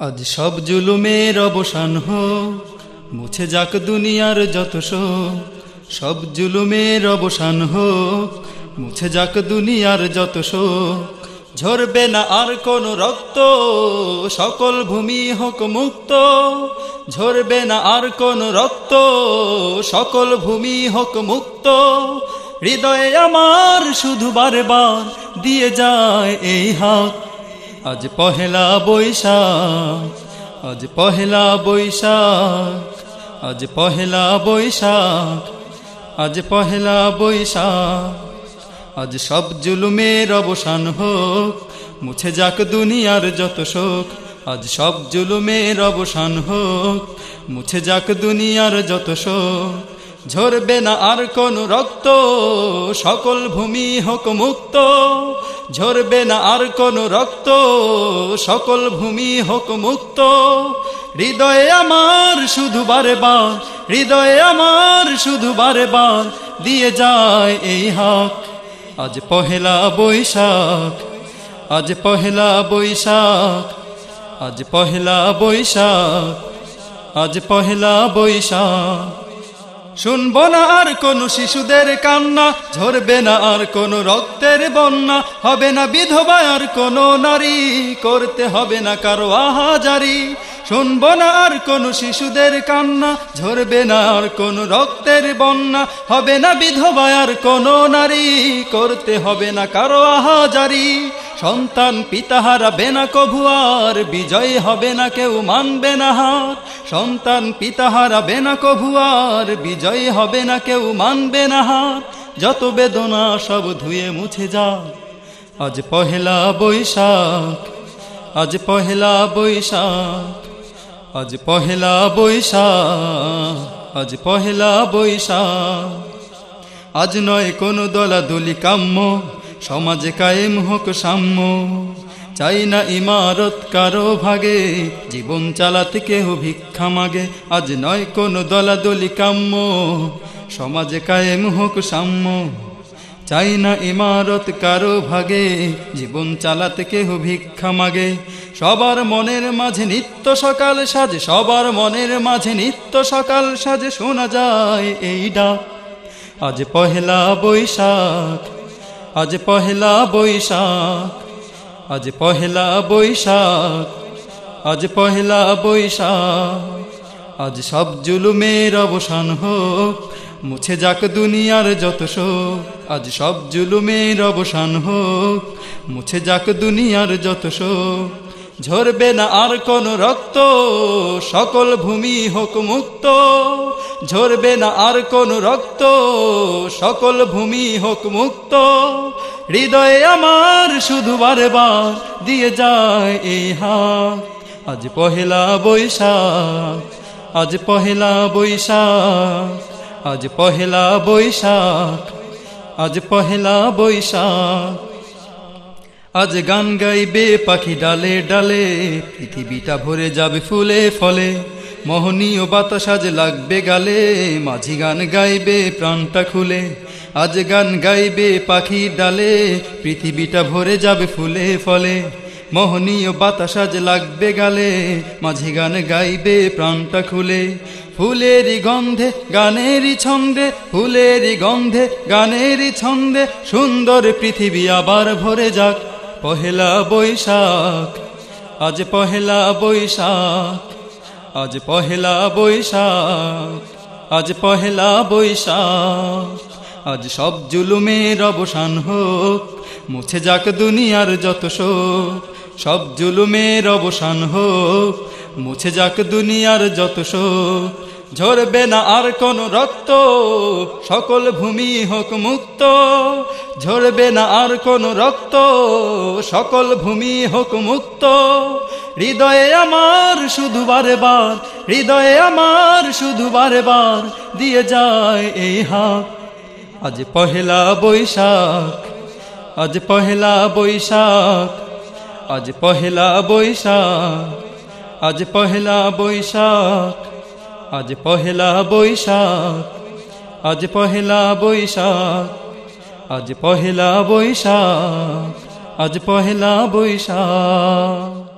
আজ সব জুলুমের অবসান হোক, মুছে যাক দুনিয়ার যত শোক। সব জুলুমের অবসান হোক, মুছে যাক দুনিয়ার যত শোক। ঝরবে না আর কোন রক্ত, সকল ভূমি হোক মুক্ত। ঝরবে না আর কোন রক্ত, সকল ভূমি হোক মুক্ত। হৃদয়ে আমার শুধু বারে বার দিয়ে যায় এই হাত। আজ পহেলা বৈশাখ, আজ পহেলা বৈশাখ, আজ পহেলা বৈশাখ, আজ পহেলা বৈশাখ। আজ সব জুলুমের অবসান হোক, মুছে যাক দুনিয়ার যত শোক। আজ সব জুলুমের অবসান হোক, মুছে যাক দুনিয়ার যত শোক। ঝরবে না আর কোন রক্ত, সকল ভূমি হোক মুক্ত। ঝরবে না আর কোন রক্ত, সকল ভূমি হোক মুক্ত। হৃদয়ে আমার শুধু বারে বার হৃদয়ে আমার শুধু বারে বার দিয়ে যায় এই হাক। আজ পহেলা বৈশাখ, আজ পহেলা বৈশাখ, আজ পহেলা বৈশাখ, আজ পহেলা বৈশাখ। শুনব না আর কোন শিশুদের কান্না, ঝরবে না আর কোন রক্তের বন্যা, হবে না বিধবা আর কোন নারী, করতে হবে না কারও আহাজারি। শুনব না আর কোন শিশুদের কান্না, ঝরবে না আর কোন রক্তের বন্যা, হবে না বিধবা আর কোন নারী, করতে হবে না কারও আহাজারি। সন্তান পিতা হারাবে না কভু আর, বিজয় হবে না কেউ মানবে না হার। সন্তান পিতা হারাবে না কভু আর, বিজয় হবে না কেউ মানবে না হার। যত বেদনা সব ধুয়ে মুছে যা। আজ পহেলা বৈশাখ, আজ পহেলা বৈশাখ, আজ পহেলা বৈশাখ, আজ পহেলা বৈশাখ। আজ নয় কোনো দলাদলি কাম্য সমাজে কায়েম হোক সাম্য। চাই না ইমারত কারও ভাগে। জীবন চালাতে কেহ ভিক্ষা মাগে। আজ নয় কোনো দলাদলি কাম্য। সমাজে কায়েম হোক সাম্য। চাই না ইমারত কারও ভাগে। জীবন চালাতে কেহ ভিক্ষা মাগে। সবার মনের মাঝে নিত্য সকাল সাজে। সবার মনের মাঝে নিত্য সকাল সাজে। শোনা যায় এই ডাক। আজ পহেলা বৈশাখ। আজ পহেলা বৈশাখ, আজ পহেলা বৈশাখ, আজ পহেলা বৈশাখ। আজ সব জুলুমের অবসান হোক, মুছে যাক দুনিয়ার যত শোক। আজ সব জুলুমের অবসান হোক, মুছে যাক দুনিয়ার যত শোক। ঝরবে না আর কোন রক্ত, সকল ভূমি হোক মুক্ত। ঝরবে না আর কোন রক্ত, সকল ভূমি হোক মুক্ত। হৃদয়ে আমার শুধু বারে বার দিয়ে যায় এই হাত। আজ পহেলা বৈশাখ, আজ পহেলা বৈশাখ, আজ পহেলা বৈশাখ, আজ পহেলা বৈশাখ। আজ গান গাইবে পাখি ডালে ডালে, পৃথিবীটা ভরে যাবে ফুলে ফলে। মোহনীয় বাতাস আজ লাগবে গালে, মাঝি গান গাইবে প্রাণটা খুলে। আজ গান গাইবে পাখি ডালে, পৃথিবীটা ভরে যাবে ফুলে ফলে। মোহনীয় বাতাস আজ লাগবে গালে, মাঝি গান গাইবে প্রাণটা খুলে। ফুলেরই গন্ধে, গানেরই ছন্দে, ফুলেরই গন্ধে, গানেরই ছন্দে, সুন্দর পৃথিবী আবার ভরে যাক। পহেলা বৈশাখ, আজ পহেলা বৈশাখ, আজ পহেলা বৈশাখ, আজ পহেলা বৈশাখ। আজ সব জুলুমের অবসান হোক, মুছে যাক দুনিয়ার যত শোক। সব জুলুমের অবসান হোক, মুছে যাক দুনিয়ার যত শোক। ঝরবে না আর কোন রক্ত, সকল ভূমি হোক মুক্ত। ঝরবে না আর কোন রক্ত, সকল ভূমি হোক মুক্ত। হৃদয়ে আমার শুধু বারে বার হৃদয়ে আমার শুধু বারে বার দিয়ে যায় এই হাত। আজ পহেলা বৈশাখ, আজ পহেলা বৈশাখ, আজ পহেলা বৈশাখ, আজ পহেলা বৈশাখ। আজ পহেলা বৈশাখ আজ পহেলা বৈশাখ আজ পহেলা বৈশাখ আজ পহেলা বৈশাখ।